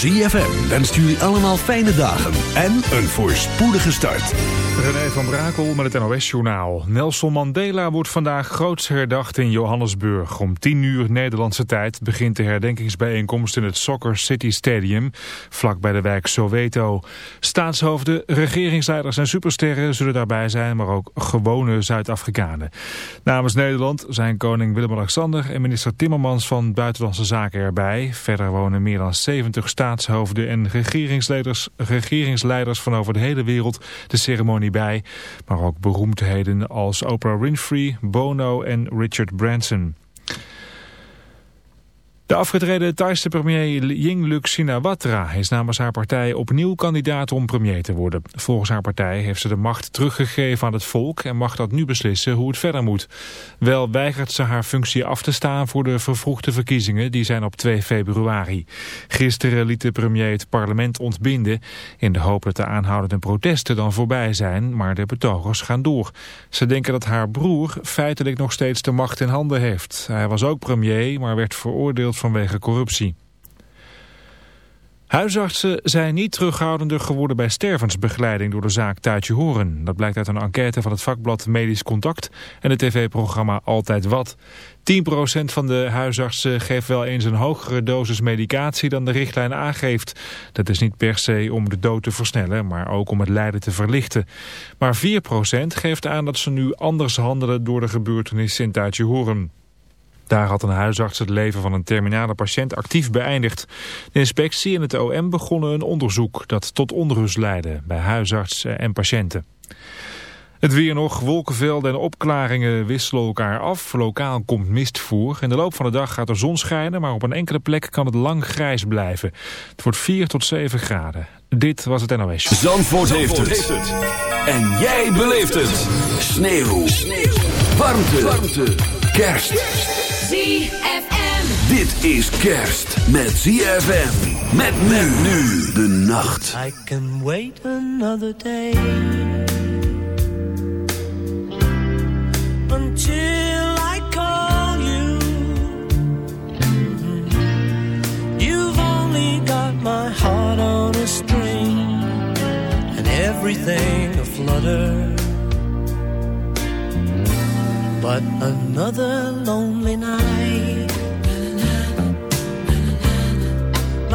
ZFM wenst jullie allemaal fijne dagen en een voorspoedige start. René van Brakel met het NOS-journaal. Nelson Mandela wordt vandaag groots herdacht in Johannesburg. Om 10 uur Nederlandse tijd begint de herdenkingsbijeenkomst in het Soccer City Stadium, vlak bij de wijk Soweto. Staatshoofden, regeringsleiders en supersterren zullen daarbij zijn, maar ook gewone Zuid-Afrikanen. Namens Nederland zijn koning Willem-Alexander en minister Timmermans van Buitenlandse Zaken erbij. Verder wonen meer dan 70 staatshoofden en regeringsleiders, regeringsleiders van over de hele wereld de ceremonie bij. Maar ook beroemdheden als Oprah Winfrey, Bono en Richard Branson. De afgetreden Thaise premier Yingluck Shinawatra is namens haar partij opnieuw kandidaat om premier te worden. Volgens haar partij heeft ze de macht teruggegeven aan het volk en mag dat nu beslissen hoe het verder moet. Wel weigert ze haar functie af te staan voor de vervroegde verkiezingen die zijn op 2 februari. Gisteren liet de premier het parlement ontbinden in de hoop dat de aanhoudende protesten dan voorbij zijn, maar de betogers gaan door. Ze denken dat haar broer feitelijk nog steeds de macht in handen heeft. Hij was ook premier, maar werd veroordeeld vanwege corruptie. Huisartsen zijn niet terughoudender geworden bij stervensbegeleiding door de zaak Tuitje Horen. Dat blijkt uit een enquête van het vakblad Medisch Contact en het tv-programma Altijd Wat. 10% van de huisartsen geeft wel eens een hogere dosis medicatie dan de richtlijn aangeeft. Dat is niet per se om de dood te versnellen, maar ook om het lijden te verlichten. Maar 4% geeft aan dat ze nu anders handelen door de gebeurtenis in Tuitje Horen. Daar had een huisarts het leven van een terminale patiënt actief beëindigd. De inspectie en het OM begonnen een onderzoek dat tot onrust leidde bij huisartsen en patiënten. Het weer nog, wolkenvelden en opklaringen wisselen elkaar af. Lokaal komt mist voor. In de loop van de dag gaat er zon schijnen, maar op een enkele plek kan het lang grijs blijven. Het wordt 4 tot 7 graden. Dit was het NOS. Zandvoort, Zandvoort heeft, het. En jij beleeft het. Sneeuw. Sneeuw. Warmte. Warmte. Kerst. ZFM. Dit is kerst met ZFM. Met men nu de nacht. I can wait another day. Until I call you. You've only got my heart on a string. And everything a flutter. but another lonely night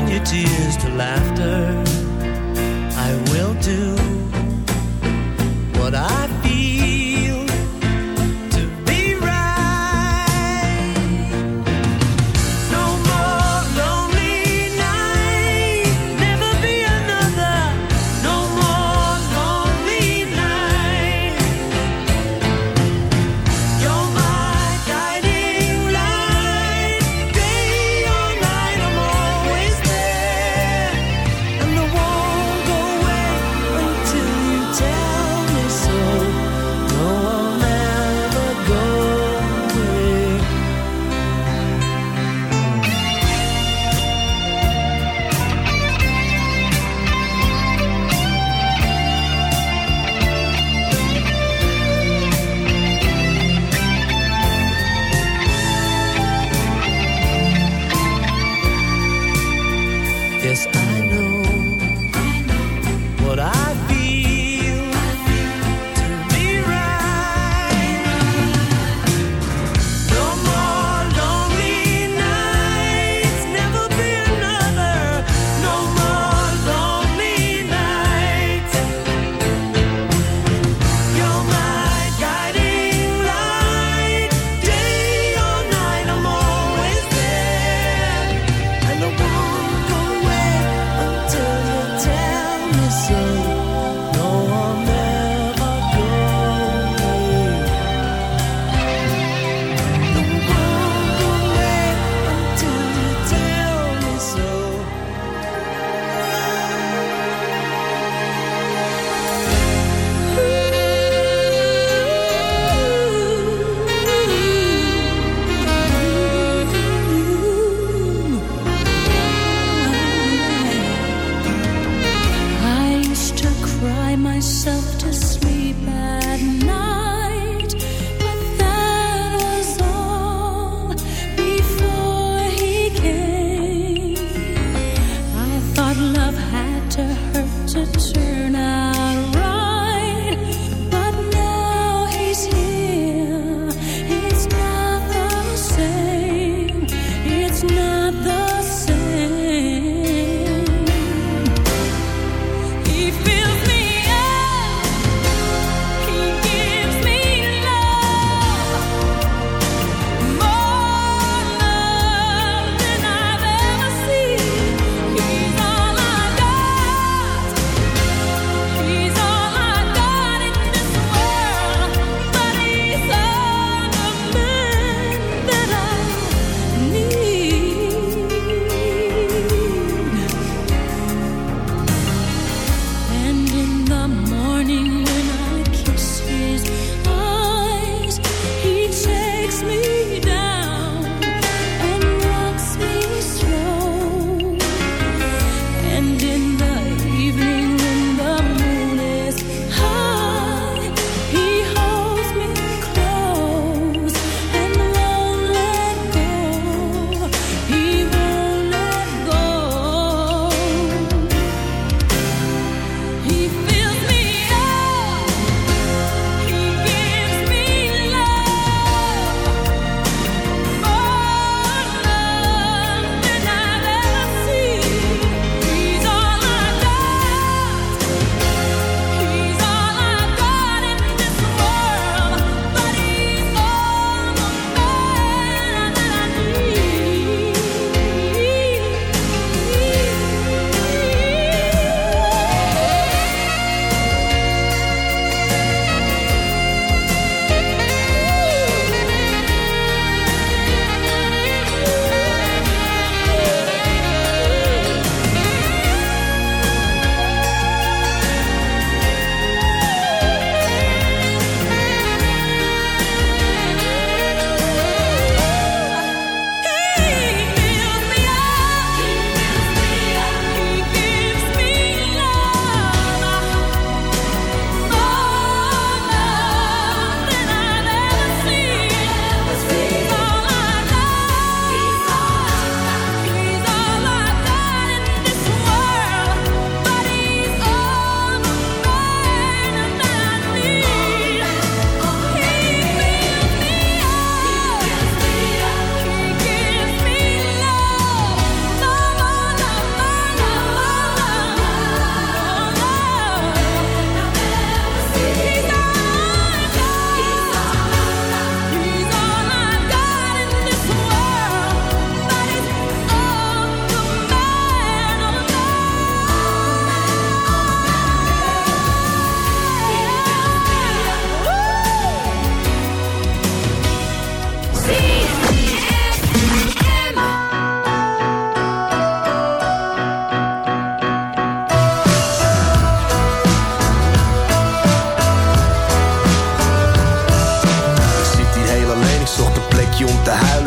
turn your tears to laughter. I will do.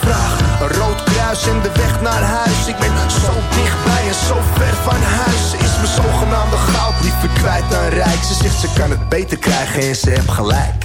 Vragen. Een rood kruis en de weg naar huis. Ik ben zo dichtbij en zo ver van huis. Ze is mijn zogenaamde goud liever kwijt dan rijk. Ze zegt ze kan het beter krijgen en ze heeft gelijk.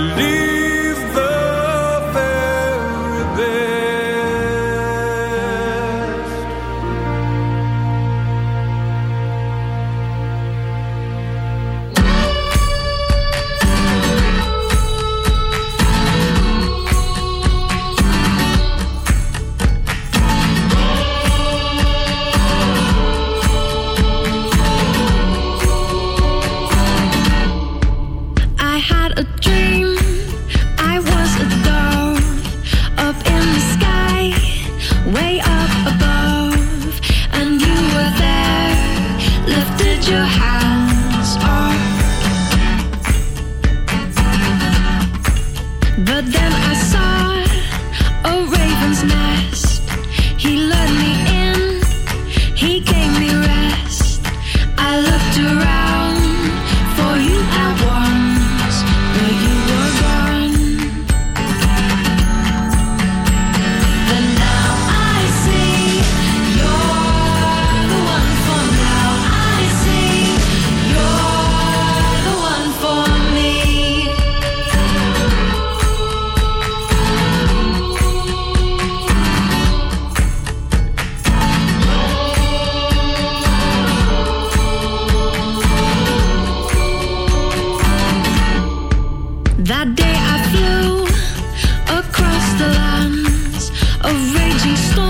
believe stone.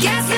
Guess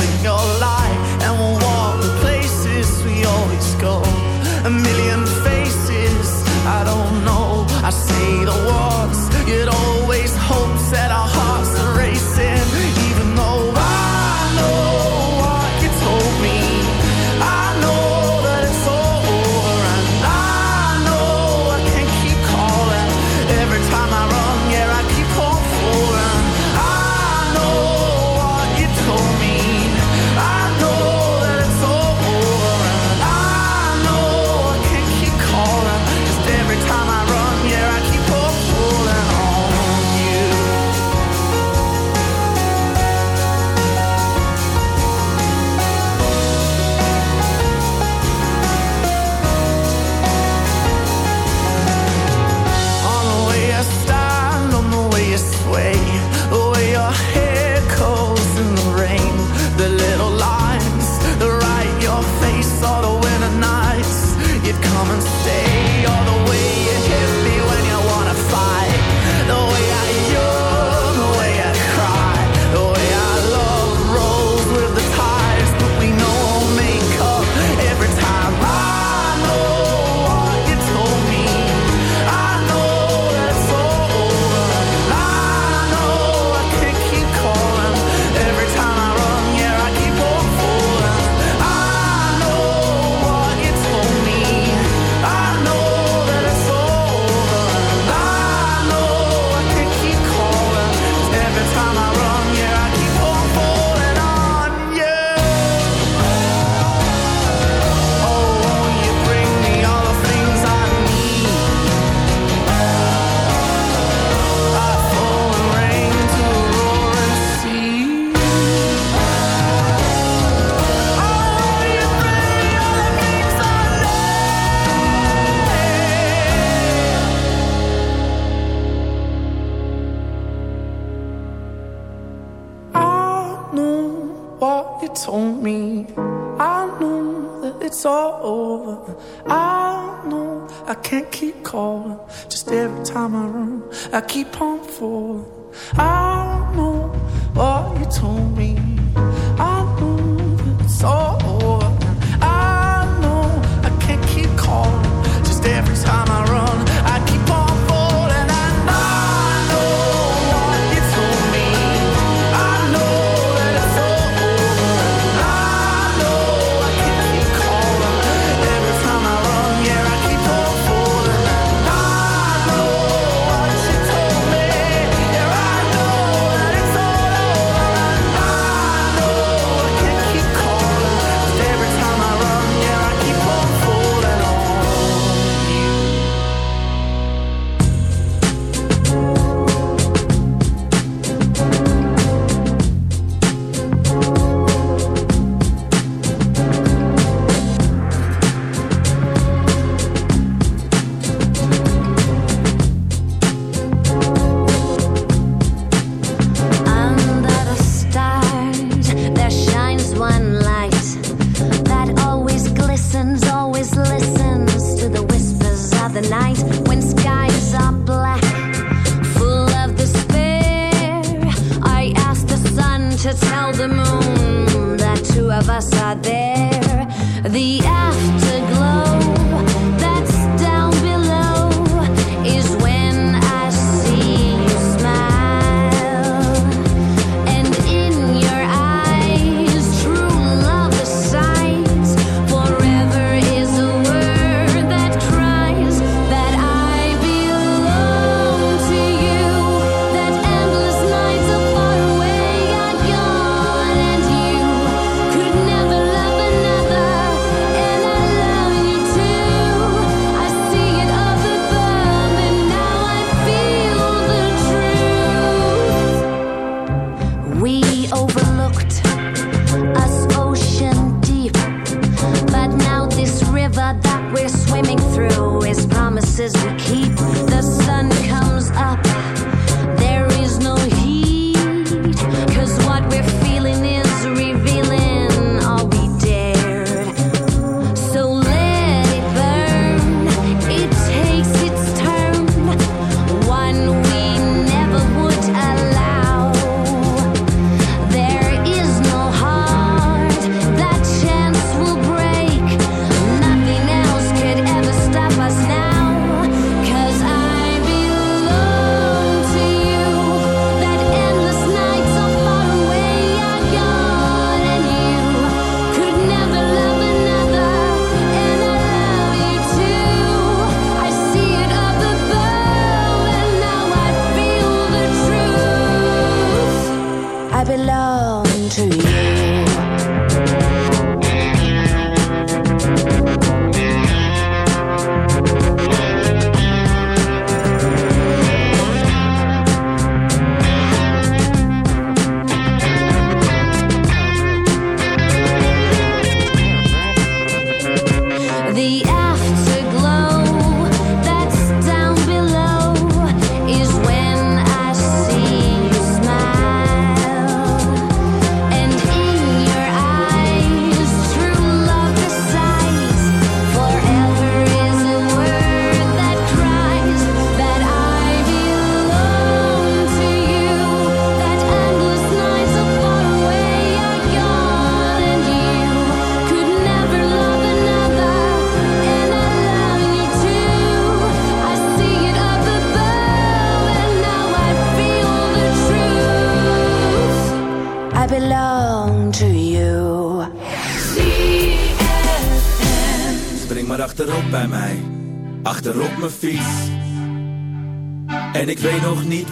in your life.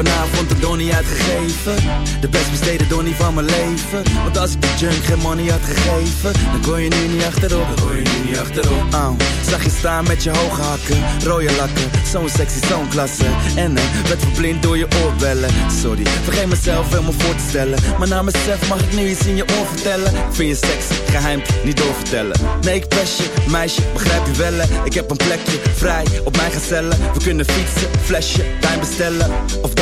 Vanavond de donnie uitgegeven. De best besteden donnie van mijn leven. Want als ik de junk geen money had gegeven Dan kon je nu niet achterop Dan kon je nu niet achterop oh, Zag je staan met je hoge hakken Rode lakken, zo'n sexy, zo'n klasse. En ik werd verblind door je oorbellen. Sorry, vergeet mezelf helemaal voor te stellen. Maar na mezelf mag ik nu iets in je oor vertellen. Ik vind je sexy, geheim, niet doorvertellen. Nee, ik pest je, meisje, begrijp je wel? Ik heb een plekje, vrij, op mijn gezellen. We kunnen fietsen, flesje, wijn bestellen. Of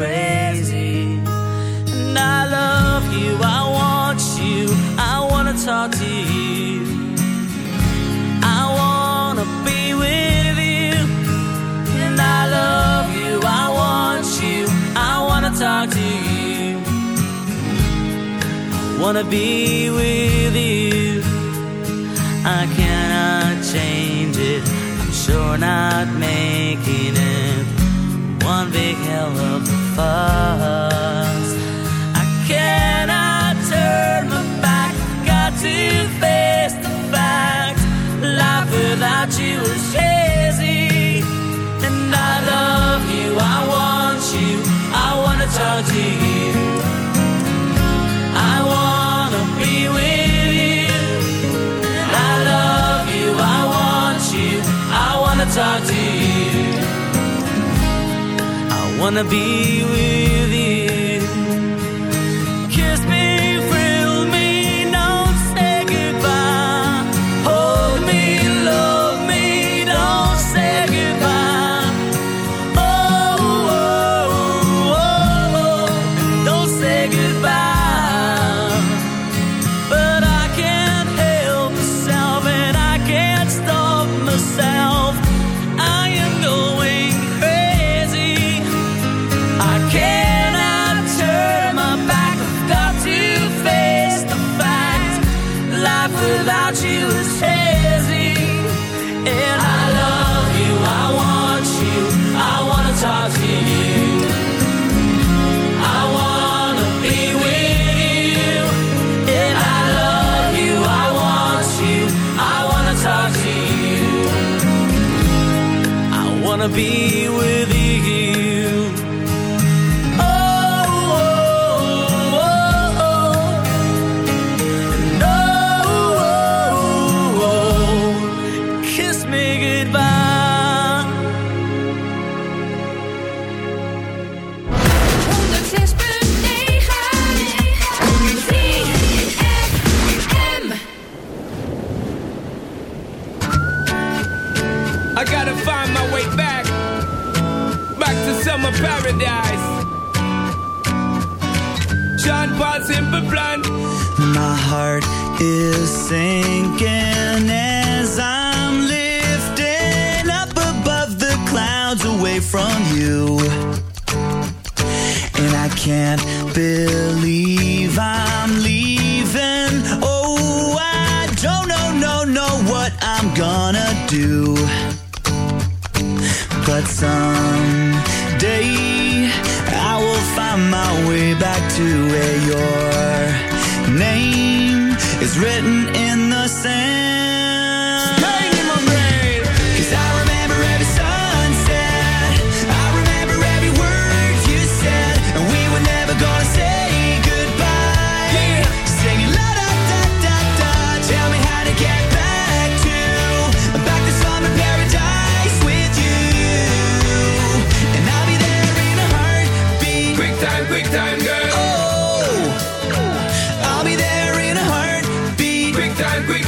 Crazy. And I love you. I want you. I want to talk to you. I want to be with you. And I love you. I want you. I want to talk to you. I want to be with you. I cannot change it. I'm sure not making it one big hell fuss. I cannot turn my back. Got to face the fact. Life without you is crazy. And I love you. I want you. I wanna talk to you. I wanna be with you. I love you, I want you, I wanna talk wanna be with you.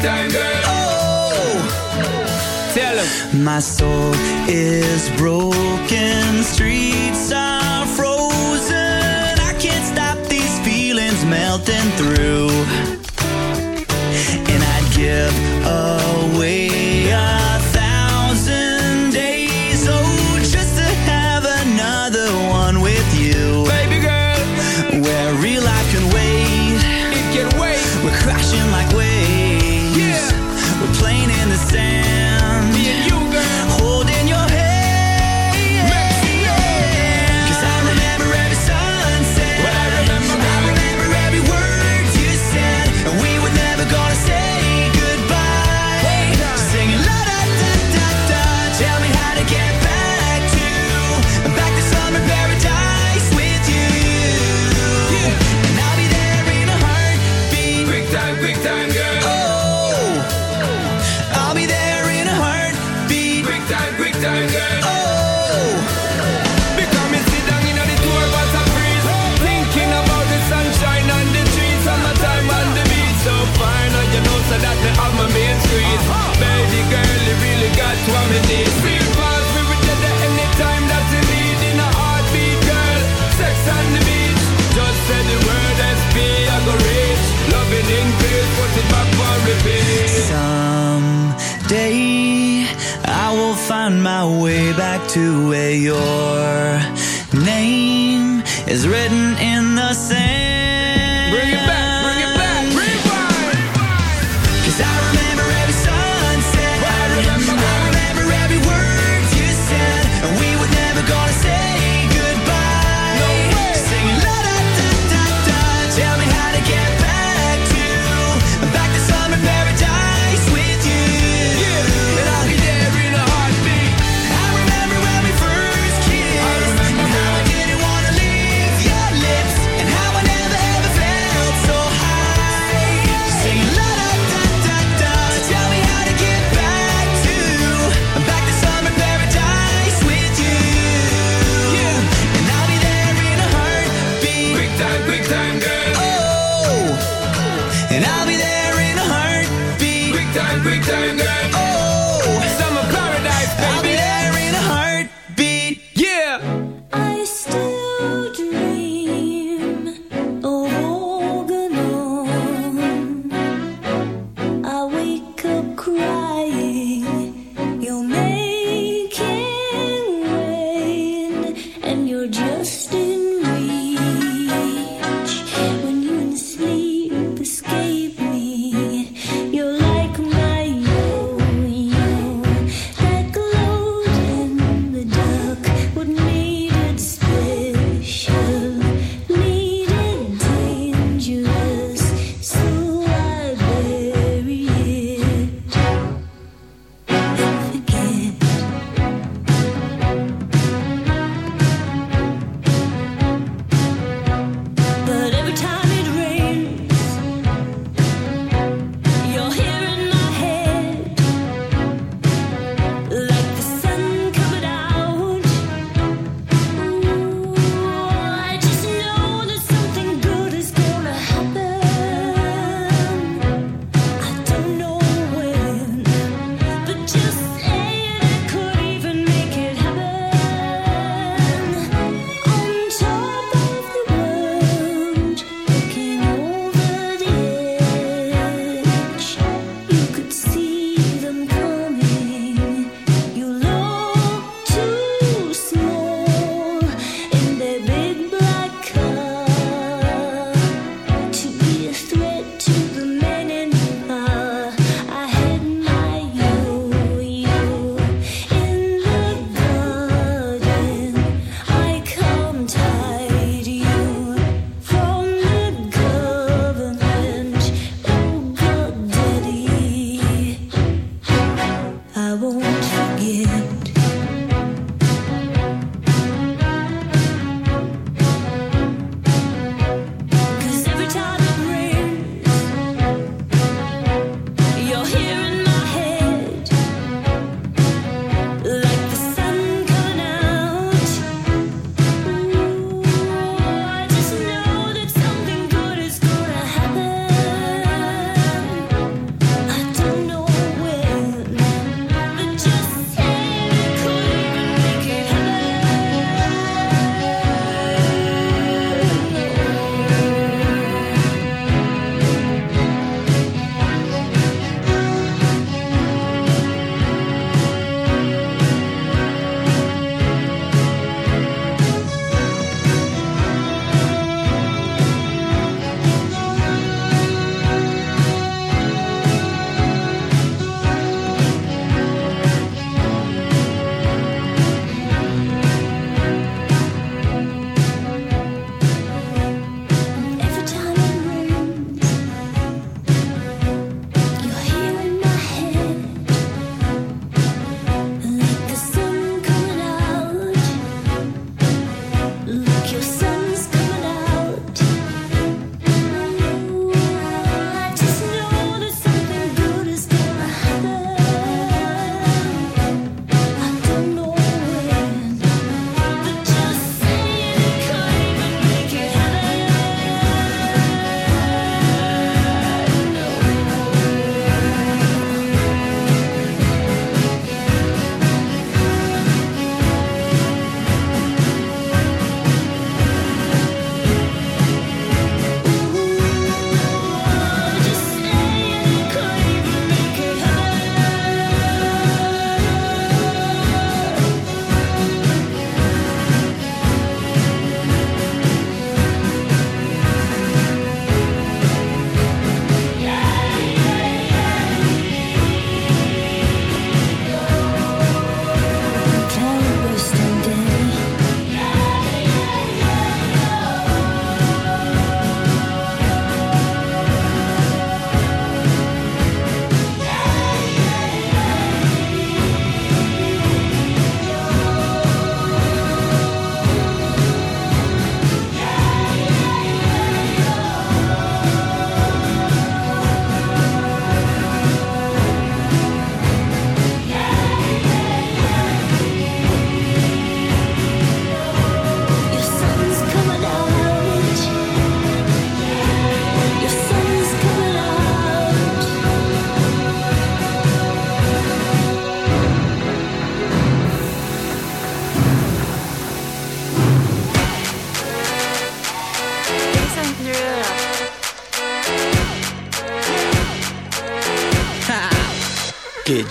time, girl. Oh, tell him. My soul is broken, streets are frozen. I can't stop these feelings melting through, and I'd give to where your name is written.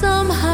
somehow